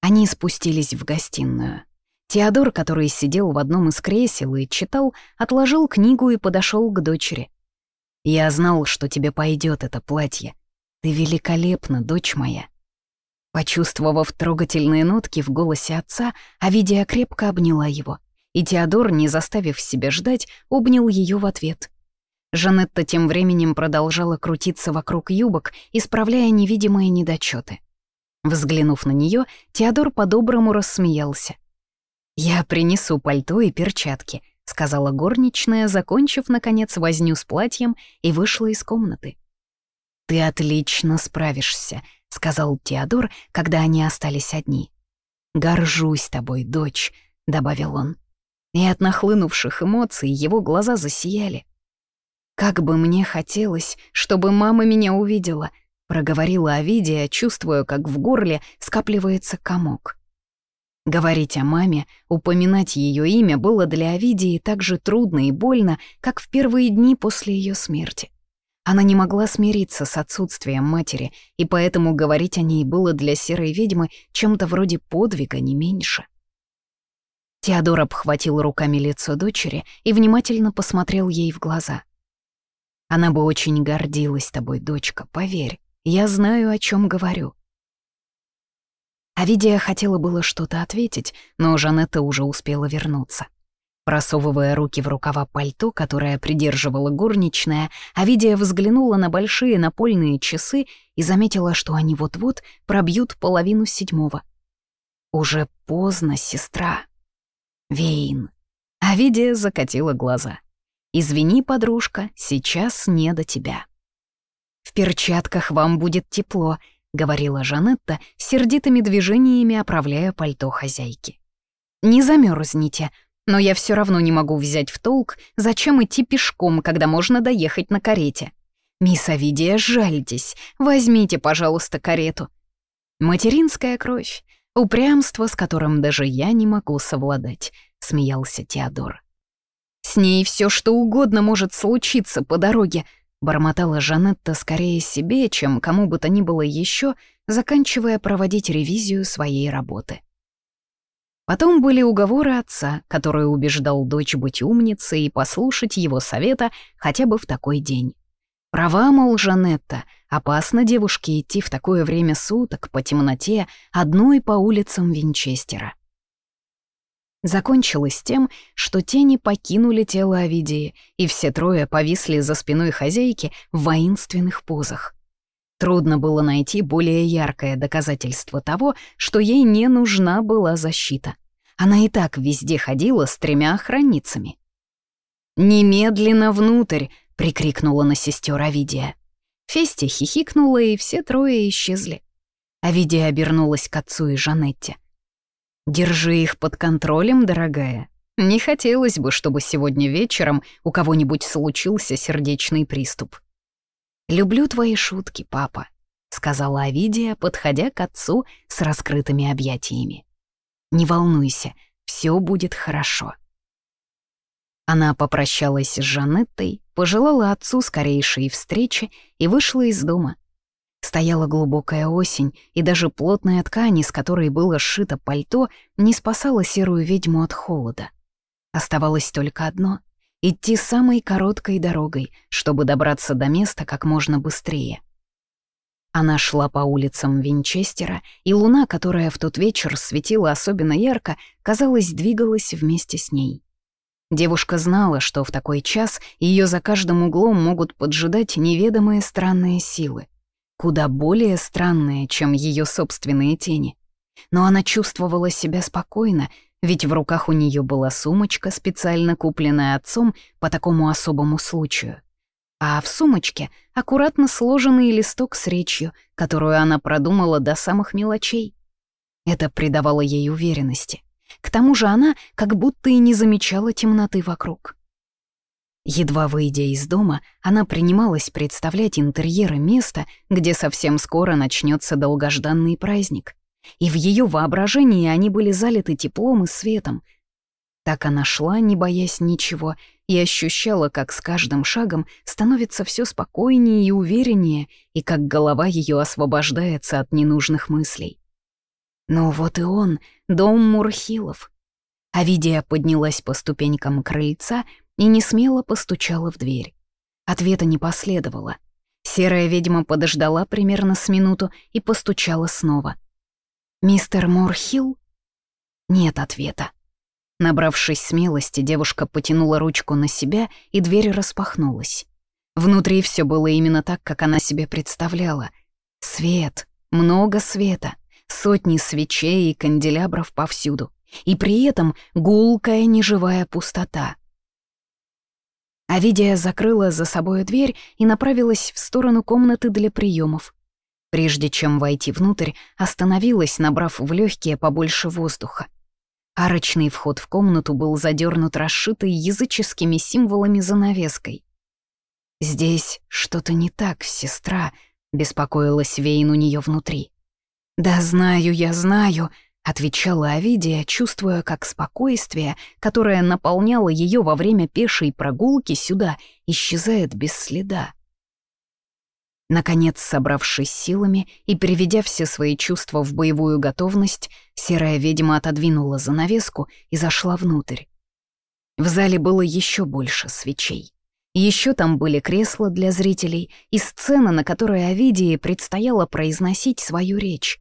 Они спустились в гостиную. Теодор, который сидел в одном из кресел и читал, отложил книгу и подошел к дочери. «Я знал, что тебе пойдет это платье. Ты великолепна, дочь моя». Почувствовав трогательные нотки в голосе отца, Авидия крепко обняла его, и Теодор, не заставив себя ждать, обнял ее в ответ. Жанетта тем временем продолжала крутиться вокруг юбок, исправляя невидимые недочеты. Взглянув на нее, Теодор по-доброму рассмеялся. «Я принесу пальто и перчатки», — сказала горничная, закончив, наконец, возню с платьем и вышла из комнаты. «Ты отлично справишься», — сказал Теодор, когда они остались одни. «Горжусь тобой, дочь», — добавил он. И от нахлынувших эмоций его глаза засияли. «Как бы мне хотелось, чтобы мама меня увидела», — проговорила Овидия, чувствуя, как в горле скапливается комок. Говорить о маме, упоминать ее имя было для Овидии так же трудно и больно, как в первые дни после ее смерти. Она не могла смириться с отсутствием матери, и поэтому говорить о ней было для серой ведьмы чем-то вроде подвига, не меньше. Теодор обхватил руками лицо дочери и внимательно посмотрел ей в глаза. «Она бы очень гордилась тобой, дочка, поверь. Я знаю, о чем говорю. Авидия хотела было что-то ответить, но Жанетта уже успела вернуться. Просовывая руки в рукава пальто, которое придерживала горничная, Авидия взглянула на большие напольные часы и заметила, что они вот-вот пробьют половину седьмого. «Уже поздно, сестра». «Вейн». Авидия закатила глаза. «Извини, подружка, сейчас не до тебя». «В перчатках вам будет тепло», — говорила Жанетта, сердитыми движениями оправляя пальто хозяйки. «Не замерзните, но я все равно не могу взять в толк, зачем идти пешком, когда можно доехать на карете. Мисс Авидия, жальтесь, возьмите, пожалуйста, карету». «Материнская кровь, упрямство, с которым даже я не могу совладать», — смеялся Теодор. «С ней все что угодно может случиться по дороге», Бормотала Жанетта скорее себе, чем кому бы то ни было еще, заканчивая проводить ревизию своей работы. Потом были уговоры отца, который убеждал дочь быть умницей и послушать его совета хотя бы в такой день. Права, мол, Жанетта, опасно девушке идти в такое время суток по темноте одной по улицам Винчестера закончилось тем, что тени покинули тело Овидии, и все трое повисли за спиной хозяйки в воинственных позах. Трудно было найти более яркое доказательство того, что ей не нужна была защита. Она и так везде ходила с тремя охранницами. «Немедленно внутрь!» — прикрикнула на сестер Овидия. Фести хихикнула, и все трое исчезли. Овидия обернулась к отцу и Жанетте. Держи их под контролем, дорогая. Не хотелось бы, чтобы сегодня вечером у кого-нибудь случился сердечный приступ. «Люблю твои шутки, папа», — сказала Авидия, подходя к отцу с раскрытыми объятиями. «Не волнуйся, все будет хорошо». Она попрощалась с Жанеттой, пожелала отцу скорейшей встречи и вышла из дома. Стояла глубокая осень, и даже плотная ткань, из которой было сшито пальто, не спасала серую ведьму от холода. Оставалось только одно — идти самой короткой дорогой, чтобы добраться до места как можно быстрее. Она шла по улицам Винчестера, и луна, которая в тот вечер светила особенно ярко, казалось, двигалась вместе с ней. Девушка знала, что в такой час ее за каждым углом могут поджидать неведомые странные силы, куда более странные, чем ее собственные тени. Но она чувствовала себя спокойно, ведь в руках у нее была сумочка, специально купленная отцом по такому особому случаю. А в сумочке аккуратно сложенный листок с речью, которую она продумала до самых мелочей. Это придавало ей уверенности. К тому же она как будто и не замечала темноты вокруг. Едва выйдя из дома, она принималась представлять интерьеры места, где совсем скоро начнется долгожданный праздник и в ее воображении они были залиты теплом и светом. Так она шла, не боясь ничего, и ощущала, как с каждым шагом становится все спокойнее и увереннее, и как голова ее освобождается от ненужных мыслей. Но вот и он, дом Мурхилов. Авидия поднялась по ступенькам крыльца и не смело постучала в дверь. Ответа не последовало. Серая ведьма подождала примерно с минуту и постучала снова. «Мистер Морхилл?» Нет ответа. Набравшись смелости, девушка потянула ручку на себя, и дверь распахнулась. Внутри все было именно так, как она себе представляла. Свет, много света, сотни свечей и канделябров повсюду. И при этом гулкая неживая пустота. Авидия закрыла за собой дверь и направилась в сторону комнаты для приемов. Прежде чем войти внутрь, остановилась, набрав в легкие побольше воздуха. Арочный вход в комнату был задернут расшитой языческими символами занавеской. «Здесь что-то не так, сестра», — беспокоилась Вейн у нее внутри. «Да знаю, я знаю», — отвечала Авидия, чувствуя, как спокойствие, которое наполняло ее во время пешей прогулки сюда, исчезает без следа. Наконец, собравшись силами и приведя все свои чувства в боевую готовность, серая ведьма отодвинула занавеску и зашла внутрь. В зале было еще больше свечей. Еще там были кресла для зрителей и сцена, на которой Овидии предстояло произносить свою речь.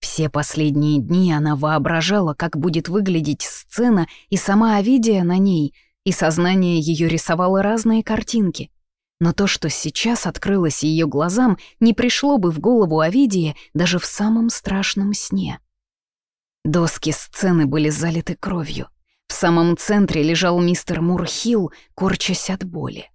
Все последние дни она воображала, как будет выглядеть сцена, и сама Овидия на ней, и сознание ее рисовало разные картинки — но то, что сейчас открылось ее глазам, не пришло бы в голову Овидии даже в самом страшном сне. Доски сцены были залиты кровью. В самом центре лежал мистер Мурхилл, корчась от боли.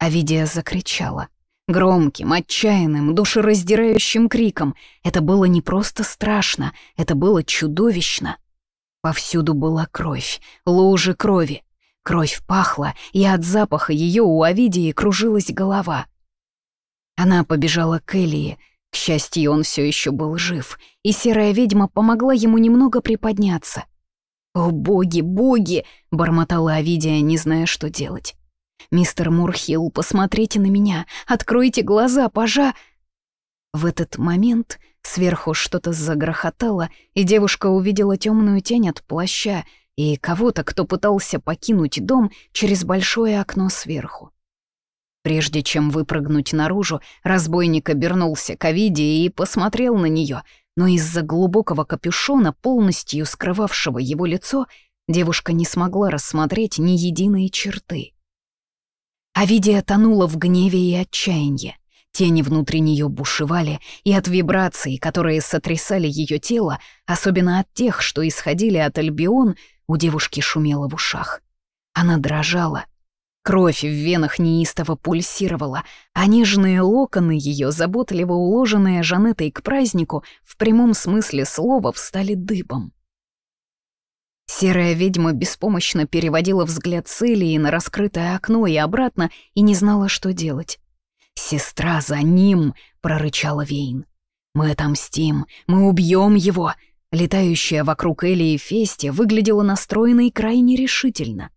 Авидия закричала. Громким, отчаянным, душераздирающим криком. Это было не просто страшно, это было чудовищно. Повсюду была кровь, лужи крови, Кровь пахла, и от запаха ее у Овидии кружилась голова. Она побежала к Элии. К счастью, он все еще был жив, и серая ведьма помогла ему немного приподняться. «О, боги, боги!» — бормотала Овидия, не зная, что делать. «Мистер Мурхилл, посмотрите на меня! Откройте глаза, пожа...» В этот момент сверху что-то загрохотало, и девушка увидела темную тень от плаща — и кого-то, кто пытался покинуть дом через большое окно сверху. Прежде чем выпрыгнуть наружу, разбойник обернулся к Овидии и посмотрел на нее, но из-за глубокого капюшона, полностью скрывавшего его лицо, девушка не смогла рассмотреть ни единой черты. Овидия тонула в гневе и отчаянии. Тени внутри нее бушевали, и от вибраций, которые сотрясали ее тело, особенно от тех, что исходили от Альбион, у девушки шумело в ушах. Она дрожала. Кровь в венах неистово пульсировала, а нежные локоны ее, заботливо уложенные Жанетой к празднику, в прямом смысле слова встали дыбом. Серая ведьма беспомощно переводила взгляд Целии на раскрытое окно и обратно и не знала, что делать. «Сестра за ним!» — прорычала Вейн. «Мы отомстим, мы убьем его!» Летающая вокруг Эли и Фести выглядела настроенной крайне решительно.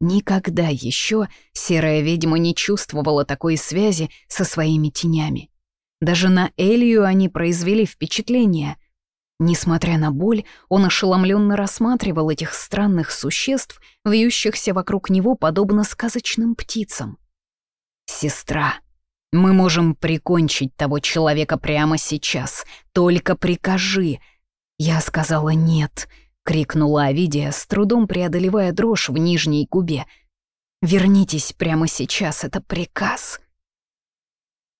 Никогда еще серая ведьма не чувствовала такой связи со своими тенями. Даже на Элию они произвели впечатление. Несмотря на боль, он ошеломленно рассматривал этих странных существ, вьющихся вокруг него подобно сказочным птицам. «Сестра, мы можем прикончить того человека прямо сейчас. Только прикажи», я сказала «нет». — крикнула Авидия, с трудом преодолевая дрожь в нижней губе. «Вернитесь прямо сейчас, это приказ!»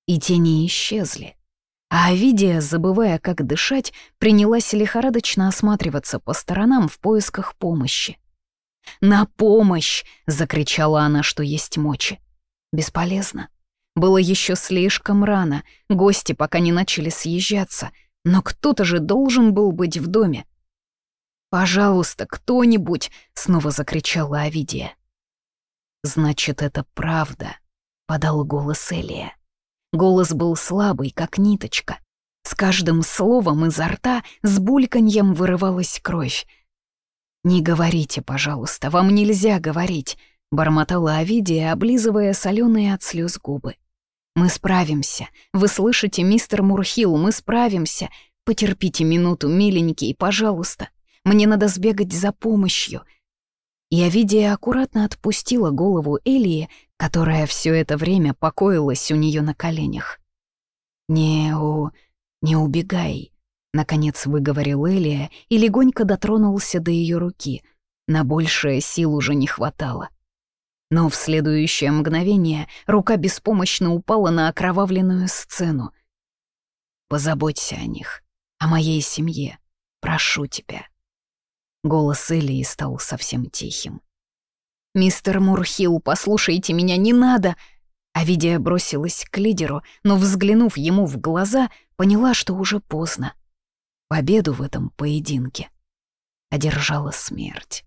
И тени исчезли. А Авидия, забывая, как дышать, принялась лихорадочно осматриваться по сторонам в поисках помощи. «На помощь!» — закричала она, что есть мочи. Бесполезно. Было еще слишком рано, гости пока не начали съезжаться, но кто-то же должен был быть в доме. «Пожалуйста, кто-нибудь!» — снова закричала Авидия. «Значит, это правда», — подал голос Элия. Голос был слабый, как ниточка. С каждым словом изо рта с бульканьем вырывалась кровь. «Не говорите, пожалуйста, вам нельзя говорить», — бормотала Авидия, облизывая соленые от слез губы. «Мы справимся. Вы слышите, мистер Мурхилл, мы справимся. Потерпите минуту, миленький, пожалуйста. Мне надо сбегать за помощью». И Авидия аккуратно отпустила голову Элии, которая все это время покоилась у нее на коленях. «Не у... не убегай», — наконец выговорил Элия и легонько дотронулся до ее руки. На большее сил уже не хватало. Но в следующее мгновение рука беспомощно упала на окровавленную сцену. «Позаботься о них, о моей семье, прошу тебя». Голос Элии стал совсем тихим. «Мистер Мурхилл, послушайте меня, не надо!» Авидия бросилась к лидеру, но, взглянув ему в глаза, поняла, что уже поздно. Победу в этом поединке одержала смерть.